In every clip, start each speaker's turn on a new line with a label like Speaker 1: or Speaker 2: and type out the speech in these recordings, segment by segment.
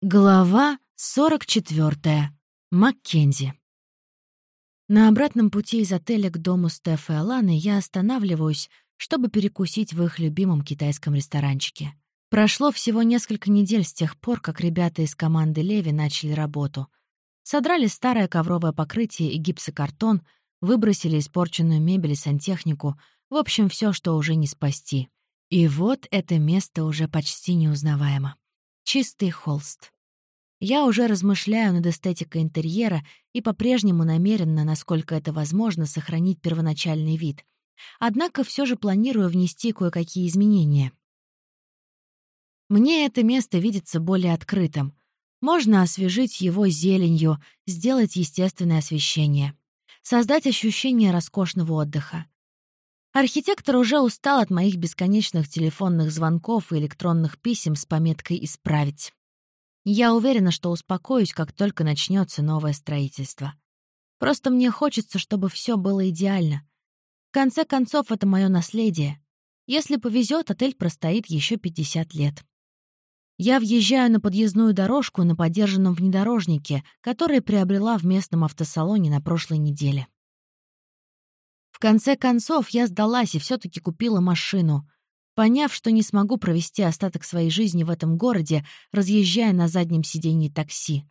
Speaker 1: Глава 44. Маккензи. На обратном пути из отеля к дому Стеф и Аланы я останавливаюсь, чтобы перекусить в их любимом китайском ресторанчике. Прошло всего несколько недель с тех пор, как ребята из команды Леви начали работу. Содрали старое ковровое покрытие и гипсокартон, выбросили испорченную мебель и сантехнику, в общем, все, что уже не спасти. И вот это место уже почти неузнаваемо. Чистый холст. Я уже размышляю над эстетикой интерьера и по-прежнему намерена, насколько это возможно, сохранить первоначальный вид. Однако все же планирую внести кое-какие изменения. Мне это место видится более открытым. Можно освежить его зеленью, сделать естественное освещение. Создать ощущение роскошного отдыха. Архитектор уже устал от моих бесконечных телефонных звонков и электронных писем с пометкой «Исправить». Я уверена, что успокоюсь, как только начнется новое строительство. Просто мне хочется, чтобы все было идеально. В конце концов, это мое наследие. Если повезет, отель простоит еще 50 лет. Я въезжаю на подъездную дорожку на подержанном внедорожнике, который приобрела в местном автосалоне на прошлой неделе. В конце концов, я сдалась и все таки купила машину, поняв, что не смогу провести остаток своей жизни в этом городе, разъезжая на заднем сиденье такси.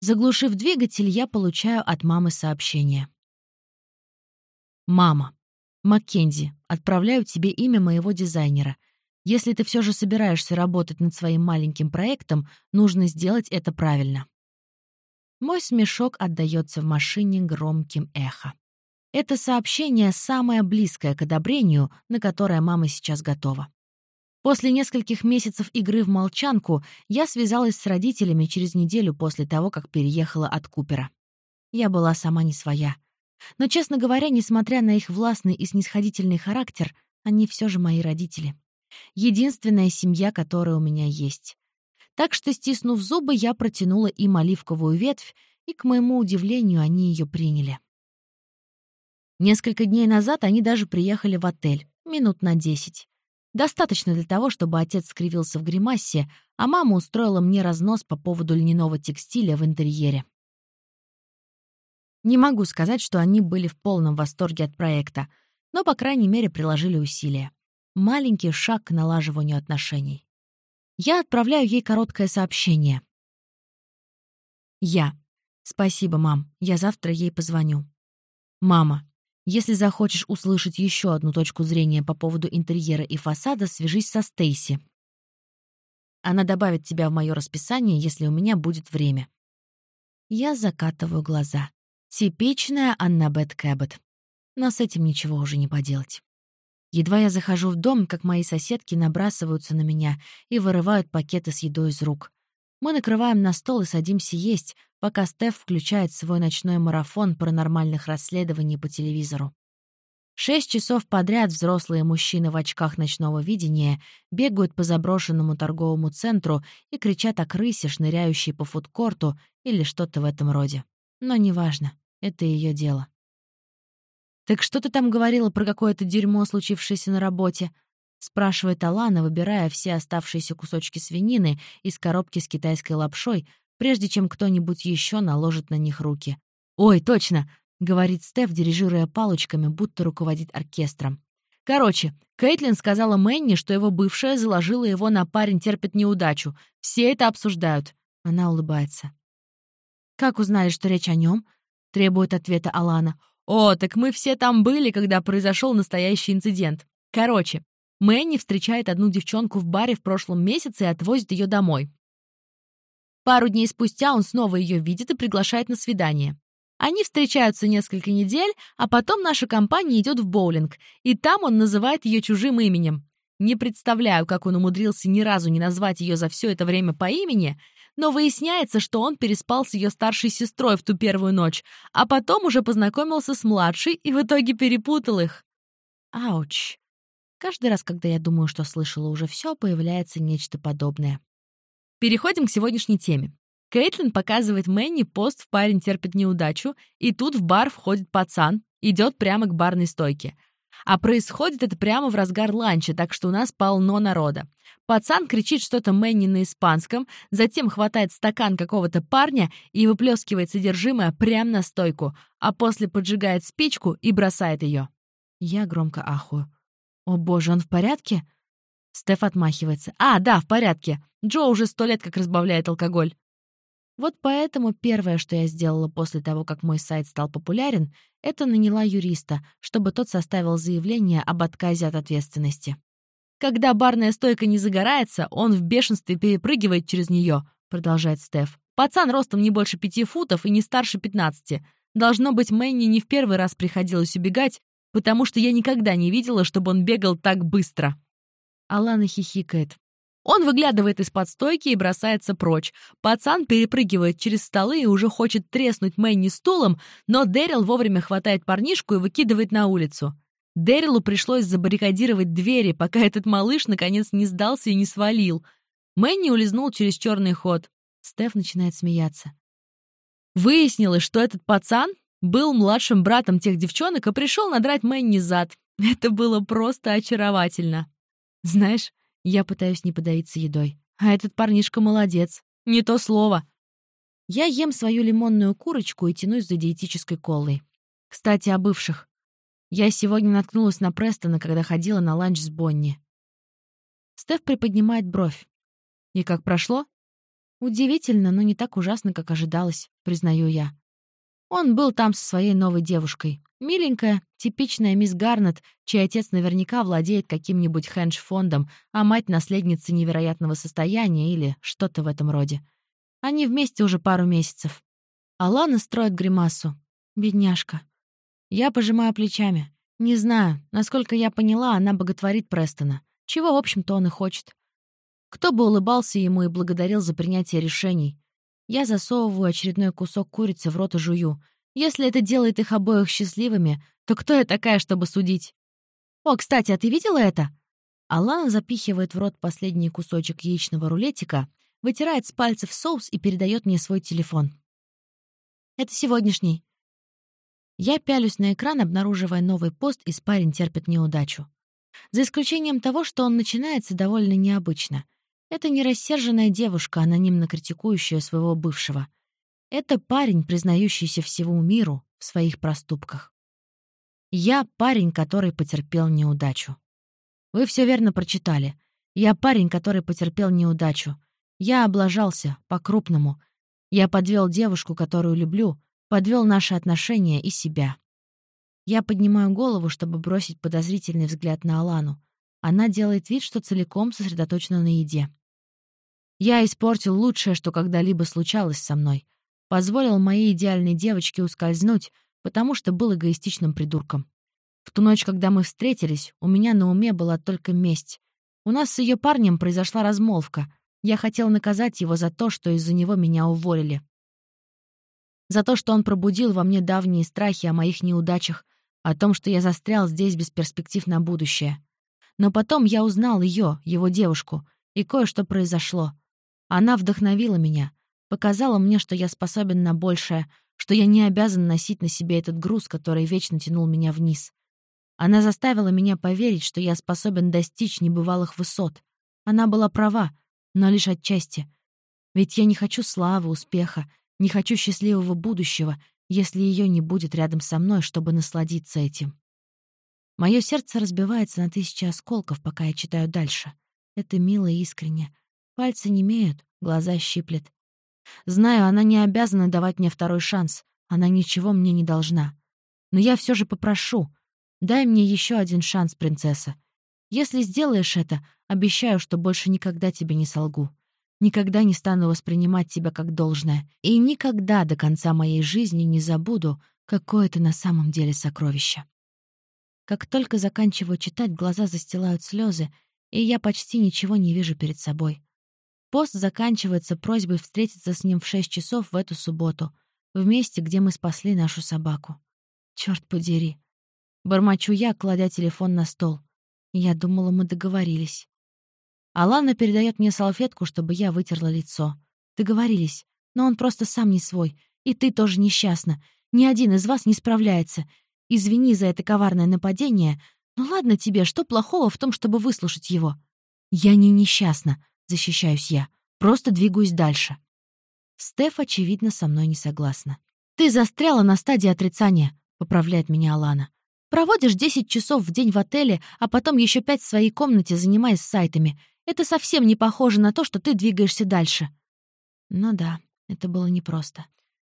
Speaker 1: Заглушив двигатель, я получаю от мамы сообщение. «Мама, Маккензи, отправляю тебе имя моего дизайнера. Если ты все же собираешься работать над своим маленьким проектом, нужно сделать это правильно». Мой смешок отдаётся в машине громким эхо. Это сообщение самое близкое к одобрению, на которое мама сейчас готова. После нескольких месяцев игры в молчанку я связалась с родителями через неделю после того, как переехала от Купера. Я была сама не своя. Но, честно говоря, несмотря на их властный и снисходительный характер, они все же мои родители. Единственная семья, которая у меня есть. Так что, стиснув зубы, я протянула им оливковую ветвь, и, к моему удивлению, они ее приняли. Несколько дней назад они даже приехали в отель, минут на десять. Достаточно для того, чтобы отец скривился в гримасе, а мама устроила мне разнос по поводу льняного текстиля в интерьере. Не могу сказать, что они были в полном восторге от проекта, но, по крайней мере, приложили усилия. Маленький шаг к налаживанию отношений. Я отправляю ей короткое сообщение. Я. Спасибо, мам. Я завтра ей позвоню. Мама. Если захочешь услышать еще одну точку зрения по поводу интерьера и фасада, свяжись со Стейси. Она добавит тебя в мое расписание, если у меня будет время. Я закатываю глаза. Типичная Аннабет Кэббет. Но с этим ничего уже не поделать. Едва я захожу в дом, как мои соседки набрасываются на меня и вырывают пакеты с едой из рук. Мы накрываем на стол и садимся есть, пока Стеф включает свой ночной марафон паранормальных расследований по телевизору. Шесть часов подряд взрослые мужчины в очках ночного видения бегают по заброшенному торговому центру и кричат о крысе, шныряющей по фудкорту или что-то в этом роде. Но неважно, это ее дело. «Так что ты там говорила про какое-то дерьмо, случившееся на работе?» — спрашивает Алана, выбирая все оставшиеся кусочки свинины из коробки с китайской лапшой, прежде чем кто-нибудь еще наложит на них руки. «Ой, точно!» — говорит Стеф, дирижируя палочками, будто руководит оркестром. Короче, Кейтлин сказала Мэнни, что его бывшая заложила его на парень терпит неудачу. Все это обсуждают. Она улыбается. «Как узнали, что речь о нем? требует ответа Алана. «О, так мы все там были, когда произошел настоящий инцидент. Короче, Мэнни встречает одну девчонку в баре в прошлом месяце и отвозит ее домой. Пару дней спустя он снова ее видит и приглашает на свидание. Они встречаются несколько недель, а потом наша компания идет в боулинг, и там он называет ее чужим именем. Не представляю, как он умудрился ни разу не назвать ее за все это время по имени, но выясняется, что он переспал с ее старшей сестрой в ту первую ночь, а потом уже познакомился с младшей и в итоге перепутал их. Ауч. Каждый раз, когда я думаю, что слышала уже все, появляется нечто подобное. Переходим к сегодняшней теме. Кейтлин показывает Мэнни пост в «Парень терпит неудачу», и тут в бар входит пацан, идет прямо к барной стойке. А происходит это прямо в разгар ланча, так что у нас полно народа. Пацан кричит что-то Мэнни на испанском, затем хватает стакан какого-то парня и выплескивает содержимое прямо на стойку, а после поджигает спичку и бросает ее. Я громко ахую. «О боже, он в порядке?» Стеф отмахивается. «А, да, в порядке. Джо уже сто лет как разбавляет алкоголь». Вот поэтому первое, что я сделала после того, как мой сайт стал популярен, это наняла юриста, чтобы тот составил заявление об отказе от ответственности. «Когда барная стойка не загорается, он в бешенстве перепрыгивает через нее», — продолжает Стеф. «Пацан ростом не больше пяти футов и не старше пятнадцати. Должно быть, Мэнни не в первый раз приходилось убегать, потому что я никогда не видела, чтобы он бегал так быстро». Алана хихикает. Он выглядывает из-под стойки и бросается прочь. Пацан перепрыгивает через столы и уже хочет треснуть Мэнни стулом, но Дэрил вовремя хватает парнишку и выкидывает на улицу. Дэрилу пришлось забаррикадировать двери, пока этот малыш наконец не сдался и не свалил. Мэнни улизнул через черный ход. Стеф начинает смеяться. Выяснилось, что этот пацан был младшим братом тех девчонок и пришел надрать Мэнни зад. Это было просто очаровательно. Знаешь, я пытаюсь не подавиться едой. А этот парнишка молодец. Не то слово. Я ем свою лимонную курочку и тянусь за диетической колой. Кстати, о бывших. Я сегодня наткнулась на Престона, когда ходила на ланч с Бонни. Стеф приподнимает бровь. И как прошло? Удивительно, но не так ужасно, как ожидалось, признаю я. Он был там со своей новой девушкой. Миленькая, типичная мисс Гарнет, чей отец наверняка владеет каким-нибудь хендж-фондом, а мать — наследница невероятного состояния или что-то в этом роде. Они вместе уже пару месяцев. Алана строит гримасу. Бедняжка. Я пожимаю плечами. Не знаю, насколько я поняла, она боготворит Престона. Чего, в общем-то, он и хочет. Кто бы улыбался ему и благодарил за принятие решений. Я засовываю очередной кусок курицы в рот и жую — если это делает их обоих счастливыми, то кто я такая, чтобы судить? О, кстати, а ты видела это? Алана запихивает в рот последний кусочек яичного рулетика, вытирает с пальцев соус и передает мне свой телефон. Это сегодняшний. Я пялюсь на экран, обнаруживая новый пост, и парень терпит неудачу. За исключением того, что он начинается довольно необычно. Это не рассерженная девушка, анонимно критикующая своего бывшего. Это парень, признающийся всему миру в своих проступках. Я парень, который потерпел неудачу. Вы все верно прочитали. Я парень, который потерпел неудачу. Я облажался, по-крупному. Я подвел девушку, которую люблю, подвел наши отношения и себя. Я поднимаю голову, чтобы бросить подозрительный взгляд на Алану. Она делает вид, что целиком сосредоточена на еде. Я испортил лучшее, что когда-либо случалось со мной позволил моей идеальной девочке ускользнуть, потому что был эгоистичным придурком. В ту ночь, когда мы встретились, у меня на уме была только месть. У нас с ее парнем произошла размолвка. Я хотел наказать его за то, что из-за него меня уволили. За то, что он пробудил во мне давние страхи о моих неудачах, о том, что я застрял здесь без перспектив на будущее. Но потом я узнал ее, его девушку, и кое-что произошло. Она вдохновила меня, Показала мне, что я способен на большее, что я не обязан носить на себе этот груз, который вечно тянул меня вниз. Она заставила меня поверить, что я способен достичь небывалых высот. Она была права, но лишь отчасти. Ведь я не хочу славы, успеха, не хочу счастливого будущего, если ее не будет рядом со мной, чтобы насладиться этим. Мое сердце разбивается на тысячи осколков, пока я читаю дальше. Это мило и искренне. Пальцы не имеют, глаза щиплет. Знаю, она не обязана давать мне второй шанс. Она ничего мне не должна. Но я все же попрошу. Дай мне еще один шанс, принцесса. Если сделаешь это, обещаю, что больше никогда тебе не солгу. Никогда не стану воспринимать тебя как должное. И никогда до конца моей жизни не забуду, какое ты на самом деле сокровище. Как только заканчиваю читать, глаза застилают слезы, и я почти ничего не вижу перед собой. Пост заканчивается просьбой встретиться с ним в шесть часов в эту субботу, в месте, где мы спасли нашу собаку. Черт подери. Бормочу я, кладя телефон на стол. Я думала, мы договорились. Алана передает мне салфетку, чтобы я вытерла лицо. Договорились, но он просто сам не свой. И ты тоже несчастна. Ни один из вас не справляется. Извини за это коварное нападение, «Ну ладно тебе, что плохого в том, чтобы выслушать его?» «Я не несчастна», — защищаюсь я. «Просто двигаюсь дальше». Стеф, очевидно, со мной не согласна. «Ты застряла на стадии отрицания», — поправляет меня Алана. «Проводишь 10 часов в день в отеле, а потом еще пять в своей комнате, занимаясь сайтами. Это совсем не похоже на то, что ты двигаешься дальше». Ну да, это было непросто.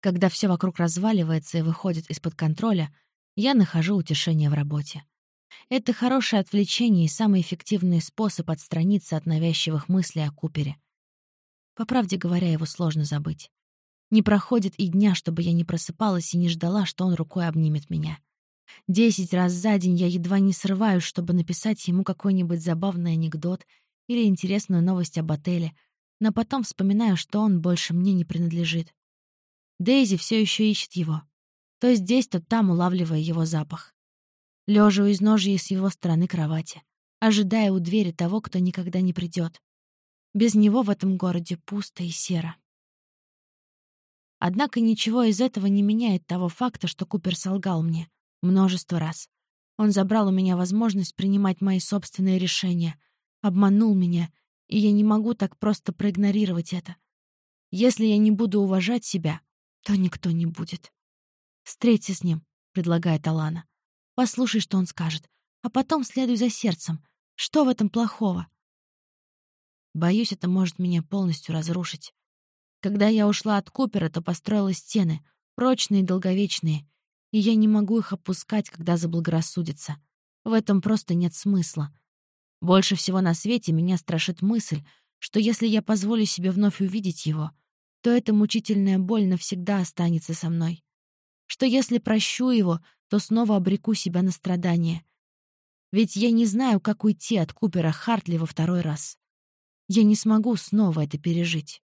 Speaker 1: Когда все вокруг разваливается и выходит из-под контроля, я нахожу утешение в работе. Это хорошее отвлечение и самый эффективный способ отстраниться от навязчивых мыслей о Купере. По правде говоря, его сложно забыть. Не проходит и дня, чтобы я не просыпалась и не ждала, что он рукой обнимет меня. Десять раз за день я едва не срываюсь, чтобы написать ему какой-нибудь забавный анекдот или интересную новость об отеле, но потом вспоминаю, что он больше мне не принадлежит. Дейзи все еще ищет его. То здесь, то там, улавливая его запах. Лежа у изножья с его стороны кровати, ожидая у двери того, кто никогда не придет. Без него в этом городе пусто и серо. Однако ничего из этого не меняет того факта, что Купер солгал мне множество раз. Он забрал у меня возможность принимать мои собственные решения, обманул меня, и я не могу так просто проигнорировать это. Если я не буду уважать себя, то никто не будет. «Встреться с ним», — предлагает Алана. «Послушай, что он скажет, а потом следуй за сердцем. Что в этом плохого?» Боюсь, это может меня полностью разрушить. Когда я ушла от Купера, то построила стены, прочные и долговечные, и я не могу их опускать, когда заблагорассудится. В этом просто нет смысла. Больше всего на свете меня страшит мысль, что если я позволю себе вновь увидеть его, то эта мучительная боль навсегда останется со мной. Что если прощу его, то снова обреку себя на страдания. Ведь я не знаю, как уйти от Купера Хартли во второй раз. Я не смогу снова это пережить.